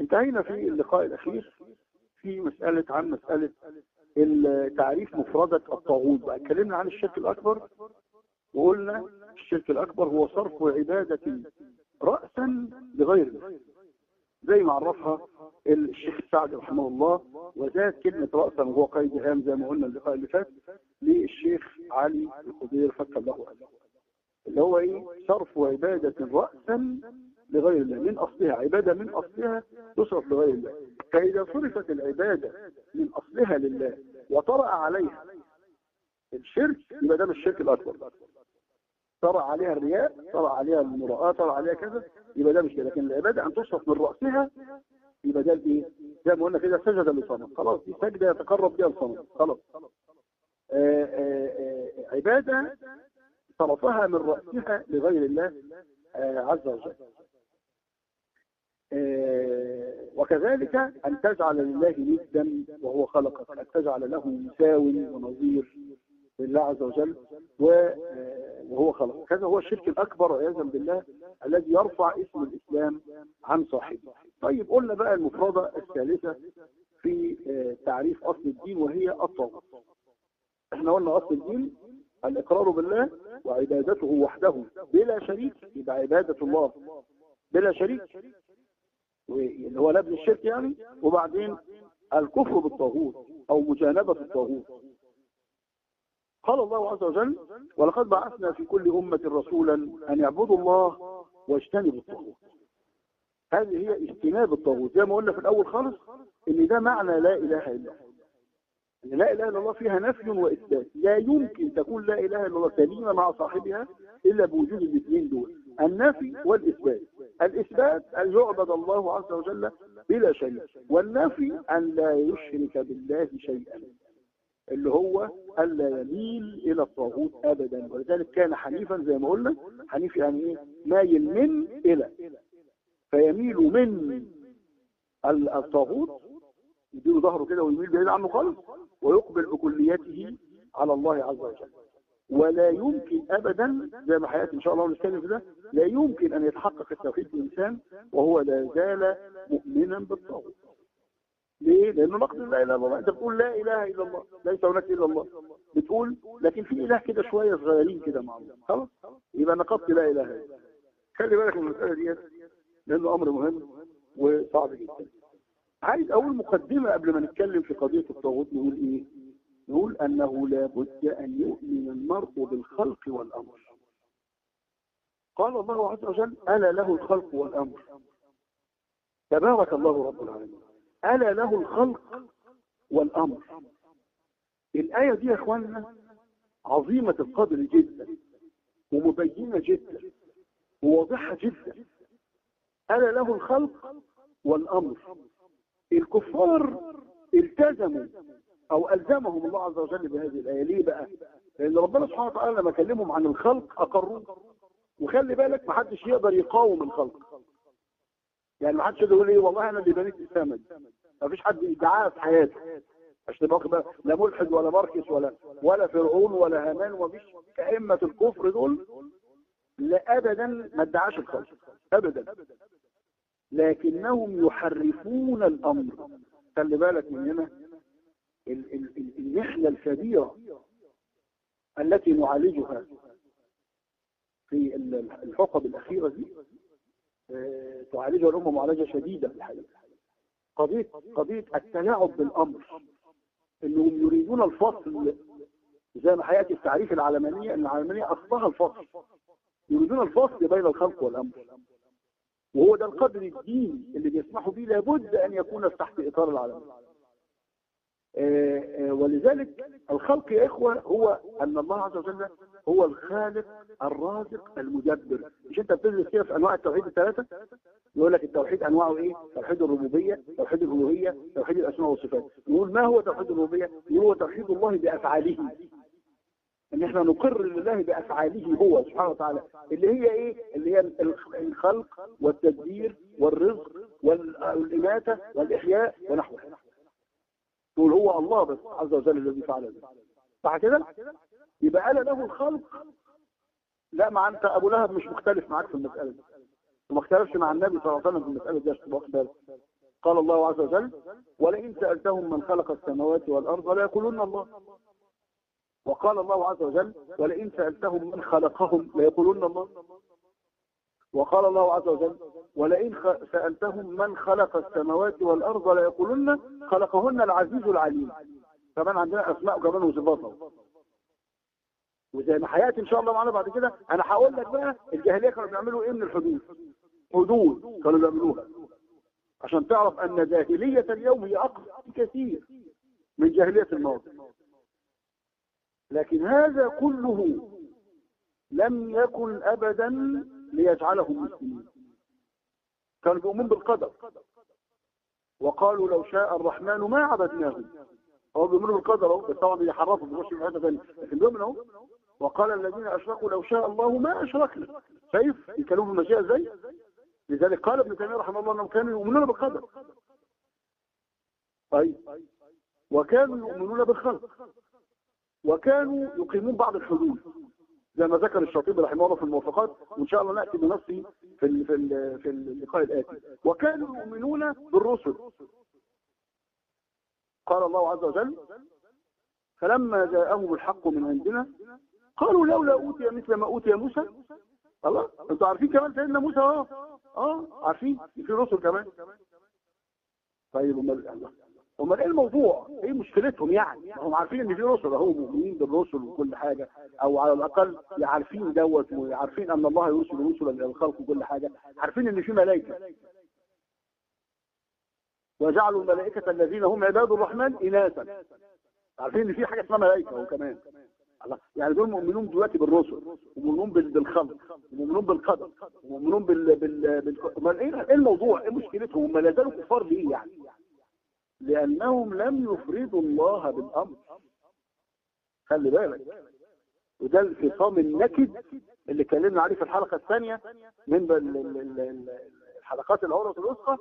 انتهينا في اللقاء الأخير في مسألة عن مسألة تعريف مفردة الطاغوت. بقى اتكلمنا عن الشرك الأكبر وقلنا الشرك الأكبر هو صرف عبادة رأسا لغير زي ما عرفها الشيخ السعد رحمه الله وزاد كلمة رأسا وهو قيد هام زي ما قلنا اللقاء اللي فات للشيخ علي الخضير فك الله أجله اللي هو إيه؟ صرف عبادة رأسا لغير الله من أصلها عبادة من أصلها تصرف لغير الله. فإذا صرفت العبادة من أصلها لله وطرأ عليها الشرك يبقى ده مش الشرك الأكبر. طرأ عليها الرياء طرأ عليها المراءة طرأ عليها كذا يبقى ده مش كده. لكن العبادة أن تصرف من رأسها يبقى ده الايه زي ما قلنا كده سجد للصنم خلاص دي سجدة يتقرب بها الصنم خلاص. آآ آآ عبادة صرفها من رأسها لغير الله عز وجل. وكذلك أن تجعل لله ندا وهو خلقك أن تجعل له مساوي ونظير لله عز وجل وهو خلق هذا هو الشرك الأكبر عياذا بالله الذي يرفع اسم الإسلام عن صاحبه. طيب قلنا بقى المفردة الثالثة في تعريف أصل الدين وهي الطاغوت. إحنا قلنا أصل الدين الإقرار بالله وعبادته وحده بلا شريك يبقى عبادة الله. بلا شريك اللي هو لابن الشرك يعني وبعدين الكفر بالطاغوت أو مجانبة الطاغوت. قال الله عز وجل ولقد بعثنا في كل أمة رسولا أن يعبدوا الله واجتنبوا الطاغوت. هذه هي اجتناب الطاغوت. زي ما قلنا في الأول خالص إن ده معنى لا إله إلا الله. إن لا إله إلا الله فيها نفي وإثبات. لا يمكن تكون لا إله إلا الله سليمة مع صاحبها إلا بوجود الاثنين دول. النفي والإثبات. الإثبات أن يعبد الله عز وجل بلا شيء والنفي أن لا يشرك بالله شيئا اللي هو ألا يميل إلى الطاغوت أبدا. ولذلك كان حنيفا زي ما قلنا حنيف يعني إيه؟ مايل من إلى. فيميل من الطاغوت يديله ظهره كده ويميل بعيد عنه خالص ويقبل بكليته على الله عز وجل. ولا يمكن ابدا زي ما حياتي إن شاء الله نتكلم في ده لا يمكن أن يتحقق التوحيد في الإنسان وهو لا زال مؤمنا بالطاغوت. ليه؟ لأنه نقد لا إله إلا الله. أنت بتقول لا إله إلا الله ليس هناك إلا الله. بتقول لكن في إله كده شوية صغيرين كده مع الله خلاص؟ يبقى نقضت لا إله إلا الله. خلي بالك من المسألة ديت لأنه أمر مهم وصعب جدا. عايز اول مقدمة قبل ما نتكلم في قضية الطاغوت نقول إيه؟ نقول أنه لا بد أن يؤمن المرء بالخلق والأمر. قال الله عز وجل ألا له الخلق والأمر. تبارك الله رب العالمين. ألا له الخلق والأمر. الآية دي يا أخواننا عظيمة القدر جدا ومبينة جدا وواضحة جدا. ألا له الخلق والأمر. الكفار التزموا أو ألزمهم الله عز وجل بهذه الآية. ليه بقى؟ لأن ربنا سبحانه وتعالى لما كلمهم عن الخلق أقروه. وخلي بالك ما حدش يقدر يقاوم الخلق. يعني ما حدش يقدر يقول إيه والله أنا اللي بنيت السماء. ما فيش حد ادعاها في حياته. عشان تبقى لا ملحد ولا مركز ولا ولا فرعون ولا هامان ومفيش كأئمة الكفر دول. لا ابدا ما ادعاش الخلق. ابدا. لكنهم يحرفون الأمر. خلي بالك من هنا المحنة الكبيرة التي نعالجها في الحقب الأخيرة دي تعالجها الأمة معالجة شديدة. في الحقيقة قضية, قضية التلاعب بالأمر أنهم يريدون الفصل زي ما حياتي التعريف العلمانية أن العلمانية أصلها الفصل. يريدون الفصل بين الخلق والأمر. وهو ده القدر الديني اللي بيسمحوا به لابد أن يكون تحت إطار العلمانية آه، آه، ولذلك الخلق يا إخوة هو أن الله عز وجل هو الخالق الرازق المدبر. مش أنت بتدرس كده في أنواع التوحيد الثلاثة؟ يقول لك التوحيد أنواعه إيه؟ توحيد الربوبية توحيد الألوهية توحيد الأسماء والصفات. يقول ما هو توحيد الربوبية؟ يقول هو توحيد الله بأفعاله. إن إحنا نقر لله بأفعاله هو سبحانه وتعالى. اللي هي إيه؟ اللي هي الخلق والتدبير والرزق والإماتة والإحياء ونحوه تقول هو الله بس عز وجل الذي فعل ذلك. صح كده؟ يبقى أنا له الخلق. لا مع أنت أبو لهب مش مختلف معاك في المسألة دي. وما اختلفش مع النبي صلى الله عليه وسلم في المسألة دي عشان تبقى قال الله عز وجل ولئن سألتهم من خلق السماوات والأرض لا يقولون الله. وقال الله عز وجل ولئن سألتهم من خلقهم ليقولون الله. وقال الله عز وجل ولئن سألتهم من خلق السماوات والأرض ليقولن خلقهن العزيز العليم. كمان عندنا أسماء كمان وصفاته وزي ما حياتي إن شاء الله معنا بعد كده أنا هقول لك بقى الجاهلية كانوا بيعملوا إيه من الحدود؟ حدود كانوا بيعملوها. عشان تعرف أن جاهلية اليوم هي أقصى كثير من جاهلية الماضي لكن هذا كله لم يكن أبدا ليجعلهم مسلمين. كانوا بيؤمنون بالقدر. وقالوا لو شاء الرحمن ما عبدناهم. هو بيؤمنوا بالقدر أهو بس طبعا بيحرفوا بيخش في حتة ثانية لكن بيؤمنوا وقال الذين أشركوا لو شاء الله ما أشركنا. شايف يتكلموا في المشيئة إزاي؟ لذلك قال ابن تيمية رحمه الله إنهم كانوا يؤمنون بالقدر. طيب. وكانوا يؤمنون بالخلق. وكانوا يقيمون بعض الحدود. زي ما ذكر الشاطبي رحمه الله في الموافقات وإن شاء الله نأتي بنصه في في في اللقاء الآتي. وكانوا يؤمنون بالرسل. قال الله عز وجل فلما جاءهم الحق من عندنا قالوا لولا أوتي مثل ما أوتي موسى. الله أنتوا عارفين كمان سيدنا موسى؟ آه آه عارفين في رسل كمان. طيب الله. امال إيه الموضوع؟ إيه مشكلتهم يعني؟ هم عارفين إن في رسل أهو مؤمنين بالرسل وكل حاجة أو على الأقل عارفين دوت وعارفين أن الله يرسل رسلا إلى الخلق وكل حاجة عارفين إن في ملائكة. وجعلوا الملائكة الذين هم عباد الرحمن إناثا. عارفين إن في حاجة اسمها ملائكة هو كمان. يعني دول مؤمنون دلوقتي بالرسل ومؤمنون بالخلق ومؤمنون بالقدر ومؤمنون بال بال, بال... إيه الموضوع؟ إيه مشكلتهم؟ هم لا زالوا كفار ليه يعني؟ لأنهم لم يفردوا الله بالأمر. خلي بالك. وده الفصام النكد اللي اتكلمنا عليه في الحلقة الثانية من الحلقات الأولى والوسطى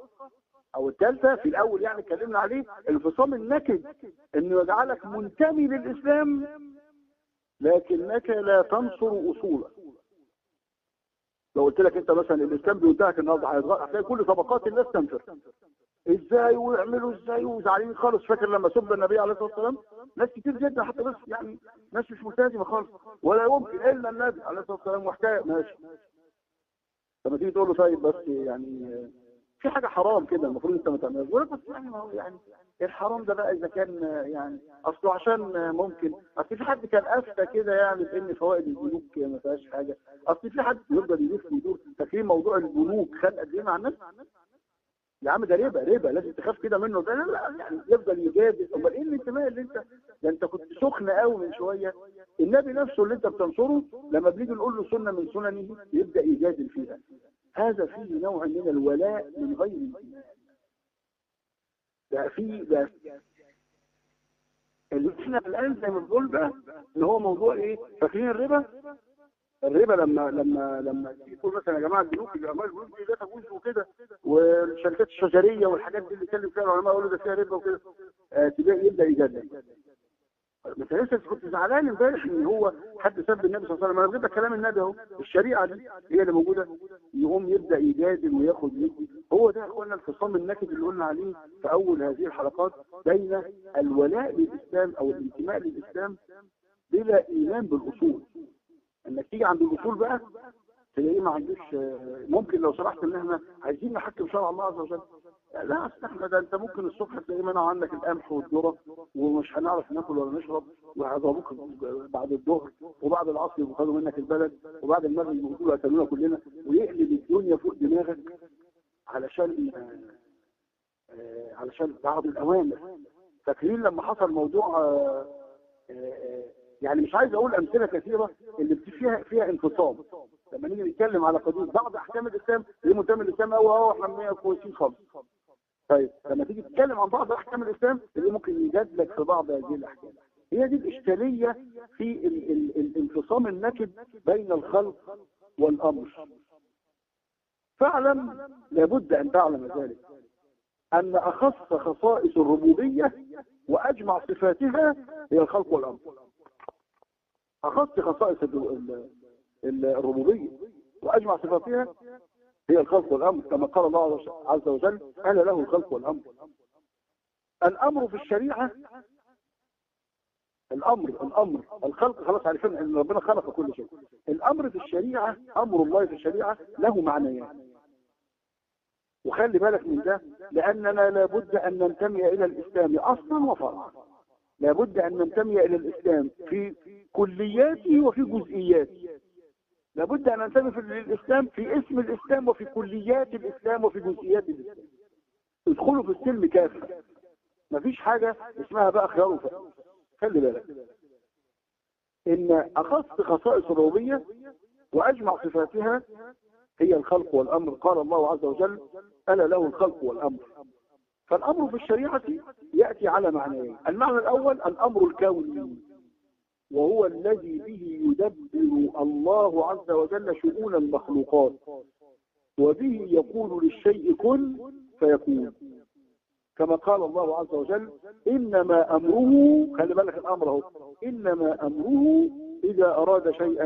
أو الثالثة. في الأول يعني اتكلمنا عليه الفصام النكد إنه يجعلك منتمي للإسلام لكنك لا تنصر أصوله لو قلت لك أنت مثلا الإسلام بينتهك النهارده هتلاقي كل طبقات الناس تنفر إزاي ويعملوا إزاي وزعلانين خالص. فاكر لما سب النبي عليه الصلاة والسلام؟ ناس كتير جدا حتى بس يعني ناس مش ملتزمة خالص ولا يمكن إلا النبي عليه الصلاة والسلام وحكاية. ماشي. لما تيجي تقول له طيب بس يعني في حاجة حرام كده المفروض أنت ما تعملهاش. لك بس يعني ما هو يعني الحرام ده بقى إذا كان يعني أصله عشان ممكن. أصل في حد كان أفتى كده يعني بإن فوائد البنوك ما فيهاش حاجة. أصل في حد يفضل يدور يدور فاكرين موضوع البنوك خد قد إيه مع الناس؟ يا عم ده ربا ربا لازم تخاف كده منه. ده لا يعني يفضل يجادل. أمال إيه الانتماء اللي انت ده أنت كنت سخن قوي من شوية. النبي نفسه اللي أنت بتنصره لما بنيجي نقول له سنة من سننه يبدأ يجادل فيها. هذا فيه نوع من الولاء من غير ده في ده اللي إحنا الآن زي ما بنقول بقى ان هو موضوع إيه؟ فاكرين الربا؟ الربا لما لما لما يقول مثلا يا جماعة البنوك الاعمال البنوك دي لا تجوز وكده والشركات الشجريه والحاجات دي اللي اتكلم فيها العلماء يقولوا ده فيها ربا وكده آه يبدأ يجدد. بس لسه كنت زعلان امبارح إن هو حد سب النبي صلى الله عليه وسلم أنا بجيب كلام النبي أهو الشريعة دي هي اللي موجودة يقوم يبدأ يجادل وياخد يدي هو ده إخوانا الخصام النكد اللي قلنا عليه في أول هذه الحلقات بين الولاء للإسلام أو الانتماء للإسلام بلا إيمان بالأصول. انك تيجي عند الاصول بقى تلاقيه ما عندوش ممكن لو سمحت ان إحنا عايزين نحكم شرع الله عز وجل. لا إحنا ده انت ممكن الصبح تلاقي منع عندك القمح والذرة ومش هنعرف ناكل ولا نشرب وهيضربوك بعد الظهر وبعد العصر ياخدوا منك البلد وبعد المغرب يقولوا قتلونا كلنا ويقلب الدنيا فوق دماغك علشان علشان بعض الأوامر. فاكرين لما حصل موضوع آه، آه، يعني مش عايز أقول أمثلة كثيرة اللي فيها فيها انفصام. لما نيجي نتكلم على قضية بعض أحكام الإسلام ليه منتمي الاسلام قوي آه إحنا كويسين خالص. طيب لما تيجي تتكلم عن بعض أحكام الإسلام اللي ممكن يجادلك في بعض هذه الأحكام. هي دي الإشكالية في ال ال الانفصام النكد بين الخلق والأمر. فاعلم لابد أن تعلم ذلك أن أخص خصائص الربوبية وأجمع صفاتها هي الخلق والأمر. اخص خصائص الربوبية وأجمع صفاتها هي الخلق والأمر كما قال الله عز وجل أنا له الخلق والأمر. الأمر في الشريعة الأمر الأمر الخلق خلاص عارفين إن ربنا خلق كل شيء. الأمر في الشريعة أمر الله في الشريعة له معنيان. وخلي بالك من ده لأننا لابد أن ننتمي إلى الإسلام أصلا وفرعا. لابد أن ننتمي إلى الإسلام في كلياته وفي جزئياته. لابد أن ننتمي في الإسلام في اسم الإسلام وفي كليات الإسلام وفي جزئيات الإسلام. ادخلوا في السلم كافة. مفيش حاجة اسمها بقى خيار وفقر خلي بالك. إن أخص خصائص الربوبية وأجمع صفاتها هي الخلق والأمر. قال الله عز وجل أنا له الخلق والأمر. فالأمر في الشريعة يأتي على معنيين. المعنى الأول الأمر الكوني وهو الذي به يدبر الله عز وجل شؤون المخلوقات وبه يقول للشيء كن فيكون. كما قال الله عز وجل إنما أمره خلي بالك الأمر هو إنما أمره إذا أراد شيئا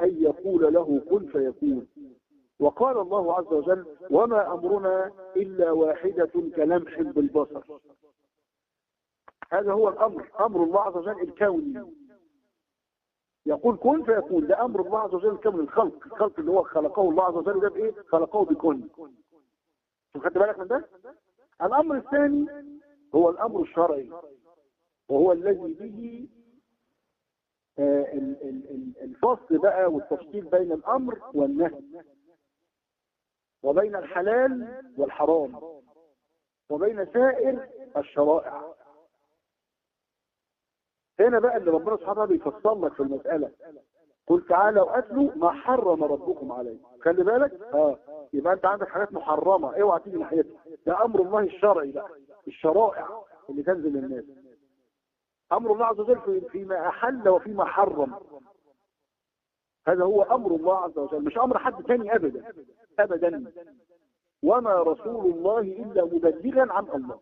أن يقول له كن فيكون. وقال الله عز وجل وما أمرنا إلا واحدة كلمح بالبصر. هذا هو الأمر أمر الله عز وجل الكوني. يقول كن فيكون ده أمر الله عز وجل الكوني الخلق. الخلق اللي هو خلقه الله عز وجل ده بإيه؟ خلقه بكن خدت بالك من ده؟ الأمر الثاني هو الأمر الشرعي وهو الذي به آه، الفصل بقى والتفصيل بين الأمر والنهي. وبين الحلال والحرام وبين سائر الشرائع. هنا بقى اللي ربنا سبحانه بيفصل لك في المسألة. قل تعالى واتلوا ما حرم ربكم عليه. خلي بالك؟ آه. يبقى أنت عندك حاجات محرمة. اوعى تيجي ناحيتها. ده أمر الله الشرعي بقى. الشرائع اللي تنزل للناس. أمر الله عز وجل فيما أحل وفيما حرم. هذا هو أمر الله عز وجل مش أمر حد ثاني ابدا ابدا. وما رسول الله إلا مبلغا عن الله.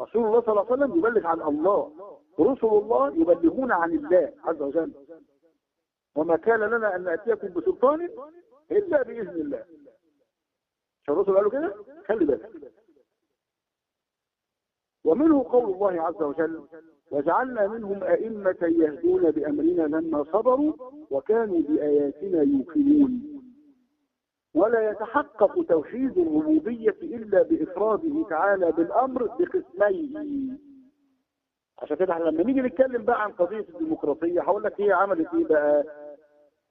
رسول الله صلى الله عليه وسلم يبلغ عن الله. رسل الله يبلغون عن الله عز وجل. وما كان لنا أن نأتيكم بسلطان إلا بإذن الله. مش الرسل قالوا كده؟ خلي بالك. ومنه قول الله عز وجل وجعلنا منهم أئمة يهدون بأمرنا لما صبروا وكانوا بآياتنا يوقنون. ولا يتحقق توحيد الربوبية إلا بإفراده تعالى بالأمر بقسميه عشان كده إحنا لما نيجي نتكلم بقى عن قضية الديمقراطية هقول لك هي عملت إيه بقى؟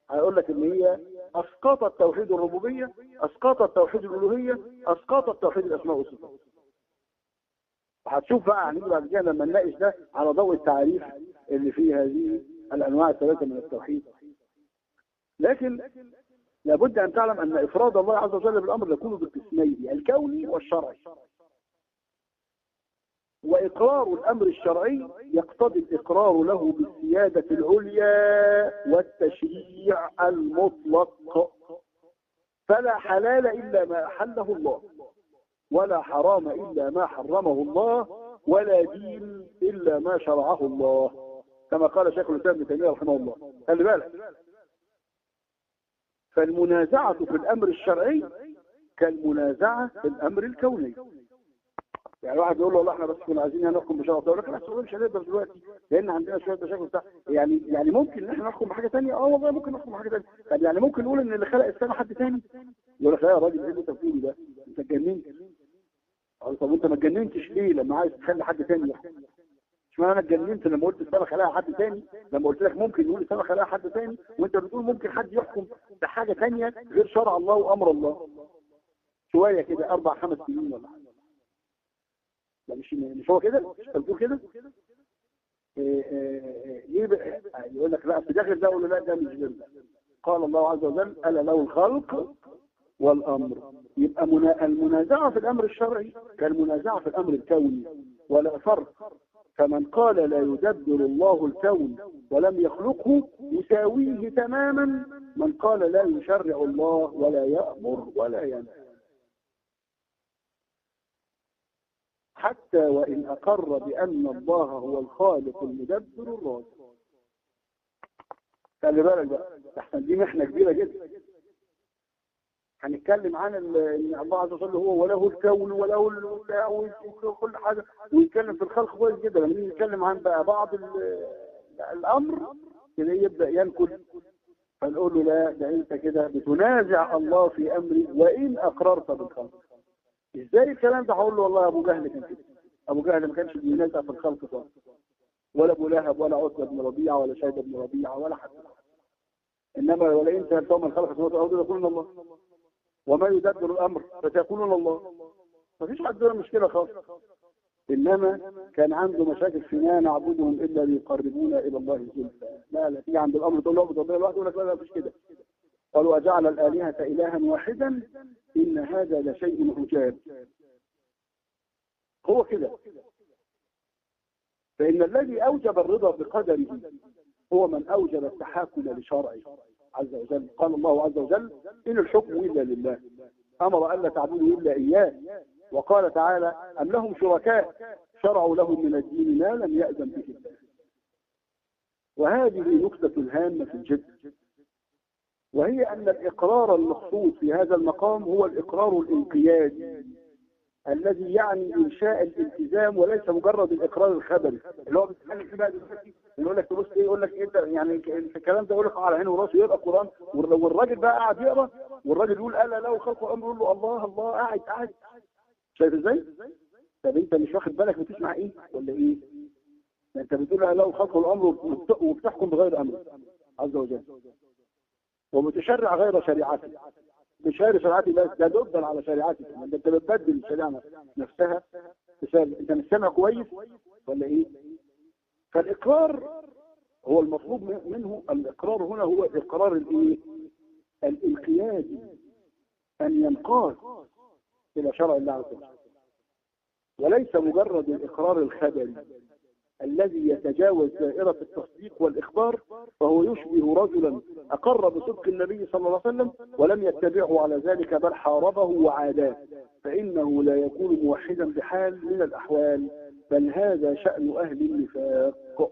هقول لك إن هي أسقطت توحيد الربوبية أسقطت توحيد الألوهية أسقطت توحيد الأسماء والصفات. وهتشوف بقى هنيجي بعد كده لما نناقش ده على ضوء التعريف اللي فيه هذه الأنواع الثلاثة من التوحيد. لكن لابد أن تعلم أن إفراد الله عز وجل بالأمر يكون بالقسمين الكوني والشرعي وإقرار الأمر الشرعي يقتضي الإقرار له بالسياده العليا والتشريع المطلق. فلا حلال إلا ما أحله الله. ولا حرام إلا ما حرمه الله ولا دين إلا ما شرعه الله. كما قال شيخ الإسلام ابن تيمية رحمه الله. خلي بالك. فالمنازعة في الأمر الشرعي كالمنازعة في الأمر الكوني. يعني واحد يقول له والله إحنا بس كنا عايزين نحكم بشرع الدولة. لكن إحنا مش هنقدر دلوقتي لأن عندنا شوية مشاكل بتاع يعني يعني ممكن إن إحنا نحكم بحاجة ثانية آه والله ممكن نحكم بحاجة ثانية طب يعني ممكن نقول إن اللي خلق السماء حد ثاني يقول لك لا يا راجل إيه اللي أنت بتقوله ده؟ أنت اتجننت. طب انت ما اتجننتش ليه لما عايز تخلي حد يحكم؟ اشمعنى أنا اتجننت لما قلت السماء خلقها حد ثاني لما قلت لك ممكن يقول السماء خلقها حد ثاني وأنت بتقول ممكن حد يحكم بحاجة ثانية غير شرع الله وأمر الله. شوية كده أربع خمس سنين ولا حاجة. لا مش مش هو كده؟ مش بتقول كده؟ إيه إيه إيه يبقى يقول لك لا في داخل ده ولا لا ده مش قال الله عز وجل ألا له الخلق والأمر. يبقى منا- المنازعة في الأمر الشرعي كالمنازعة في الأمر الكوني. ولا فرق. فمن قال لا يدبر الله الكون ولم يخلقه يساويه تماما. من قال لا يشرع الله ولا يأمر ولا ينهى. حتى وإن أقر بأن الله هو الخالق المدبر الرازق خلي بالك بقى. احسن دي محنة كبيرة جدا. هنتكلم عن إن الله عز وجل هو وله الكون وله وكل حاجة ويتكلم في الخلق كويس جدا. لما نيجي نتكلم عن بقى بعض ال- الأمر كده يبدأ ينكد فنقول له لا ده أنت كده بتنازع الله في أمري وإن أقررت بالخلق. إزاي الكلام ده؟ هقول له والله أبو جهل كان كده. أبو جهل ما كانش بينازع في الخلق خالص. ولا أبو لهب ولا عتبة بن ربيعة ولا شيبه بن ربيعة ولا حد. إنما ولئن سالتهم من خلق السماوات والارض يقولون الله. وما يدبر الأمر فتقولون الله. ما فيش حد له مشكلة خالص. إنما كان عنده مشاكل في ما نعبدهم إلا ليقربونا إلى الله زلفى لا لا في عند الأمر تقول له ربنا لوحده يقول لك لا لا مفيش كده. قالوا أجعل الآلهة إلها واحدا؟ إن هذا لشيء عجاب. هو كده. فإن الذي أوجب الرضا بقدره هو من أوجب التحاكم لشرعه. عز وجل. قال الله عز وجل إن الحكم إلا لله. أمر ألا تعبدوا إلا إياه. وقال تعالى أم لهم شركاء شرعوا لهم من الدين ما لم يأذن به الله. وهذه نكتة هامة جدا وهي أن الإقرار المقصود في هذا المقام هو الإقرار الانقيادي. الذي يعني إنشاء الالتزام وليس مجرد الإقرار الخبري اللي هو بيتكلم فيه بقى دلوقتي يقول لك تبص إيه يقول لك أنت يعني الكلام ده يقول لك على عينه وراسه يقرأ قران والراجل بقى قاعد يقرأ والراجل يقول ألا له خلق أمر يقول له الله الله قاعد قاعد شايف إزاي؟ طب أنت مش واخد بالك بتسمع إيه ولا إيه؟ أنت بتقول ألا له خلق الامر وبت- وبتحكم بغير امره عز وجل ومتشرع غير شريعته غير شريعتي بس ده ضدا على شريعتي ده انت بتبدل الشريعة نفسها بسبب انت مش سامع كويس ولا إيه؟ فالإقرار هو المطلوب منه الإقرار هنا هو إقرار الإيه؟ الانقياد أن ينقاد إلى شرع الله عز وجل وليس مجرد الإقرار الخبري الذي يتجاوز دائرة التصديق والإخبار فهو يشبه رجلا. أقر بصدق النبي صلى الله عليه وسلم ولم يتبعه على ذلك بل حاربه وعاداه. فإنه لا يكون موحدا بحال من الأحوال بل هذا شأن أهل النفاق.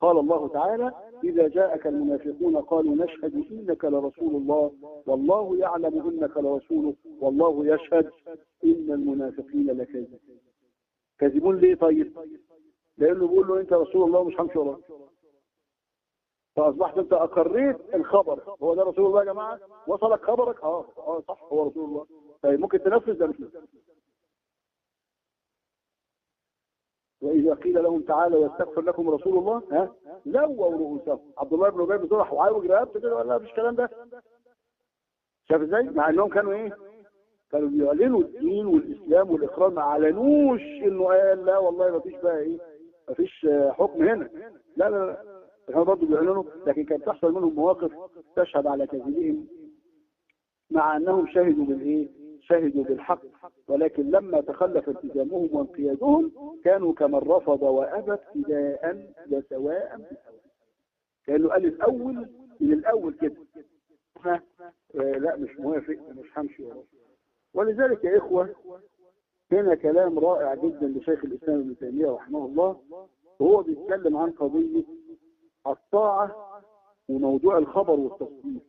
قال الله تعالى إذا جاءك المنافقون قالوا نشهد إنك لرسول الله والله يعلم إنك لرسوله والله يشهد إن المنافقين لكاذبون. كاذبون ليه طيب؟ لأنه بيقول له أنت رسول الله مش همشي وراك. فأصبحت أنت أقريت الخبر. هو ده رسول الله يا جماعة؟ وصلك خبرك؟ آه آه صح هو رسول الله. طيب ممكن تنفذ ده؟ مش. وإذا قيل لهم تعالوا يستغفر لكم رسول الله ها؟ لووا رؤوسهم. عبد الله بن أبي بن وعايروا رقبته كده؟ ولا مش الكلام ده. شايف إزاي؟ مع إنهم كانوا إيه؟ كانوا بيعلنوا الدين والإسلام والإقرار ما أعلنوش إنه قال لا والله ما فيش بقى إيه؟ ما فيش حكم هنا. لا لا كانوا برضه بيعلنوا لكن كانت تحصل منهم مواقف تشهد على كذبهم مع أنهم شهدوا بالإيه؟ شهدوا بالحق. ولكن لما تخلف التزامهم وانقيادهم كانوا كمن رفض وابى ابتداء وسواء بسواء. كانه قال الأول من الأول كده. آه لا مش موافق مش همشي ولذلك يا إخوة هنا كلام رائع جدا لشيخ الإسلام ابن تيمية رحمه الله وهو بيتكلم عن قضية الطاعة وموضوع الخبر والتصديق.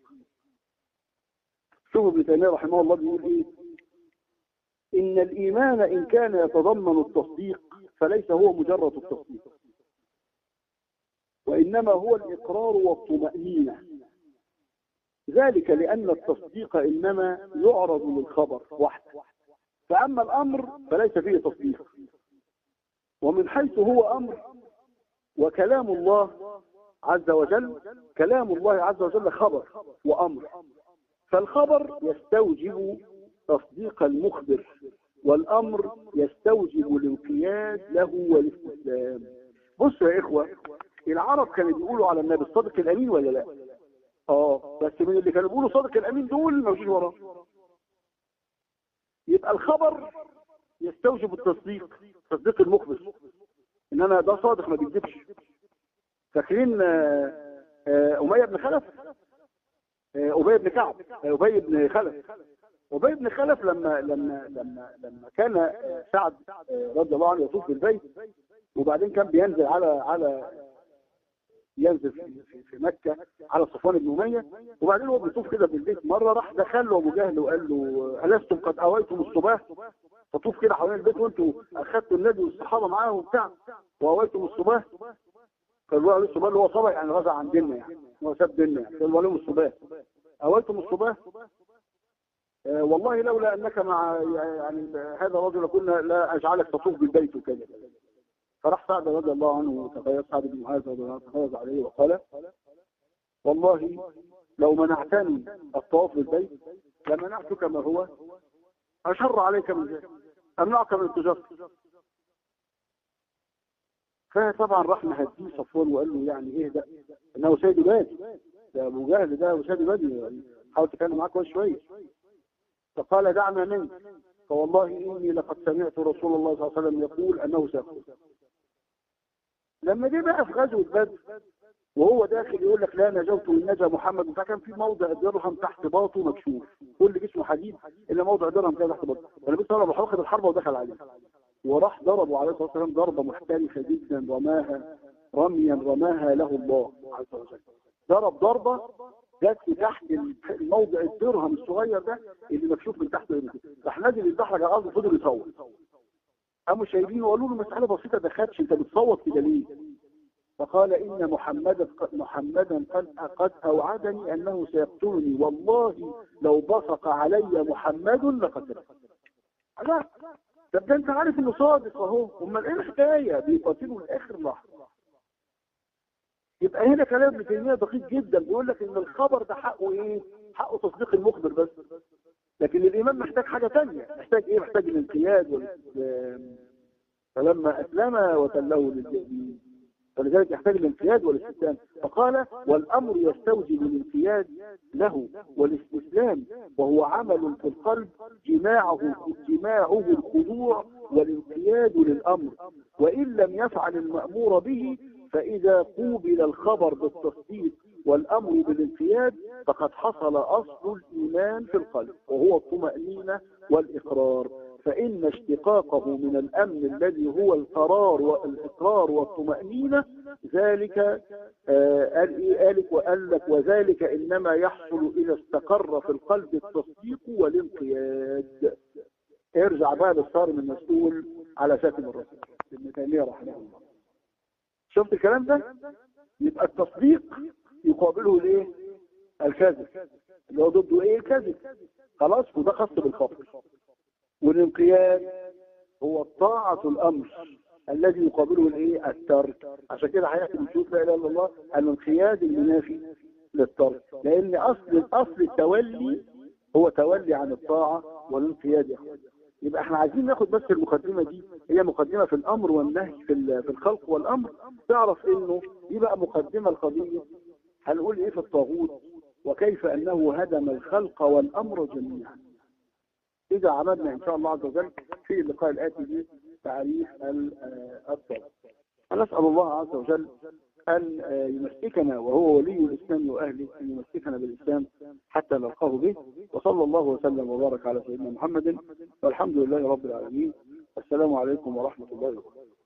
شوف ابن تيمية رحمه الله بيقول إيه؟ إن الإيمان إن كان يتضمن التصديق فليس هو مجرد التصديق وإنما هو الإقرار والطمأنينة. ذلك لأن التصديق إنما يعرض للخبر وحده. فأما الأمر فليس فيه تصديق. ومن حيث هو أمر وكلام الله عز وجل كلام الله عز وجل خبر وأمر. فالخبر يستوجب تصديق المخبر والأمر يستوجب الانقياد له والاستسلام. بصوا يا إخوة العرب كانوا بيقولوا على النبي الصادق الأمين ولا لا؟ آه بس من اللي كانوا بيقولوا صادق الأمين دول موجود وراه يبقى الخبر يستوجب التصديق تصديق المخبر. ان أنا ده صادق ما بيكذبش. فاكرين أمية بن خلف؟ أبي بن كعب أبي بن خلف. أبي بن خلف لما لما لما لما كان سعد رضي الله عنه يطوف بالبيت وبعدين كان بينزل على على ينزل في, مكة على صفوان بن أمية. وبعدين هو بيطوف كده بالبيت مرة راح دخل له أبو جهل وقال له ألستم قد أويتم الصباح؟ فطوف كده حوالين البيت وأنتوا أخذتوا النبي والصحابة معاه وبتاع وأويتم الصباح؟ قالوا له الصباح اللي هو صبح يعني غزا عن ديننا يعني هو ساب ديننا يعني. قالوا لهم الصباح؟ أويتم الصباح؟ آه والله لولا أنك مع يعني هذا الرجل كنا لا أجعلك تطوف بالبيت وكذا. فراح سعد رضي الله عنه وتخيل سعد بن معاذ رضي الله عنه تخيل عليه وقال والله لو منعتني الطواف بالبيت لمنعتك ما هو أشر عليك من ذلك أمنعك من التجارة فطبعا راح مهديه صفوان وقال له يعني إيه ده؟ إنه سيد بادي ده ابو جهل ده سيد بادي حاول تتكلم معاه كويس شوية. فقال دعنا منك. فوالله إني لقد سمعت رسول الله صلى الله عليه وسلم يقول أنه سيخرج لما جه بقى في غزوة بدر وهو داخل يقول لك لا نجوت وان نجا محمد فكان في موضع درهم تحت باطه مكشوف كل جسمه حديد إلا موضع درهم كده تحت باطه. فالنبي صلى الله عليه الحرب ودخل عليه. وراح ضربه عليه الصلاة والسلام ضربة محترفة جدا رماها رميا رماها له الله عز وجل. ضرب ضربة جت تحت الموضع الدرهم الصغير ده اللي مكشوف من تحت راح نازل البحر على الأرض وفضل يصوت. قاموا شايلينه وقالوا له مسألة بسيطة ده خدش أنت بتصوت كده ليه؟ فقال إن محمدا محمدا قد قد أوعدني أنه سيقتلني. والله لو بصق علي محمد لقتلني. لا طب ده أنت عارف إنه صادق أهو. أمال إيه الحكاية؟ بيقاتلوا لاخر لحظه يبقى هنا كلام ابن تيمية دقيق جدا. بيقول لك إن الخبر ده حقه إيه؟ حقه تصديق المخبر بس. لكن الامام محتاج حاجة ثانية محتاج إيه؟ محتاج الانقياد والاستسلام فلما أسلم وتله للجبين فلذلك يحتاج الانقياد والاستسلام. فقال والأمر يستوجب الانقياد له والاستسلام وهو عمل في القلب جماعة جماعة الخضوع والانقياد للأمر. وإن لم يفعل المأمور به فإذا قوبل الخبر بالتصديق والأمر بالانقياد فقد حصل أصل الإيمان في القلب وهو الطمأنينة والإقرار. فإن اشتقاقه من الأمن الذي هو القرار والإقرار والطمأنينة ذلك قال إيه قالك وقال لك وذلك إنما يحصل إذا استقر في القلب التصديق والانقياد. ارجع بقى للصارم المسؤول على شاتم الرسول ابن تيمية رحمه الله. شفت الكلام ده؟ يبقى التصديق يقابله الايه الكذب اللي هو ضده إيه؟ الكذب خلاص وده خاص بالخطر والانقياد هو طاعة الأمر الذي يقابله الايه الترك. عشان كده هيحكي نشوف لا إله إلا الله الانقياد المنافي للترك. لأن أصل أصل التولي هو تولي عن الطاعة والانقياد يا يبقى إحنا عايزين ناخد بس المقدمة دي. هي مقدمة في الأمر والنهي في في الخلق والأمر. تعرف إنه دي بقى مقدمة القضية هنقول إيه في الطاغوت؟ وكيف أنه هدم الخلق والأمر جميعا. إذا عملنا إن شاء الله عز وجل في اللقاء الآتي به تعريف الطاغوت. نسأل الله عز وجل أن يمسكنا وهو ولي الإسلام وأهله أن يمسكنا بالإسلام حتى نلقاه به. وصلى الله وسلم وبارك على سيدنا محمد. والحمد لله رب العالمين. السلام عليكم ورحمة الله وبركاته.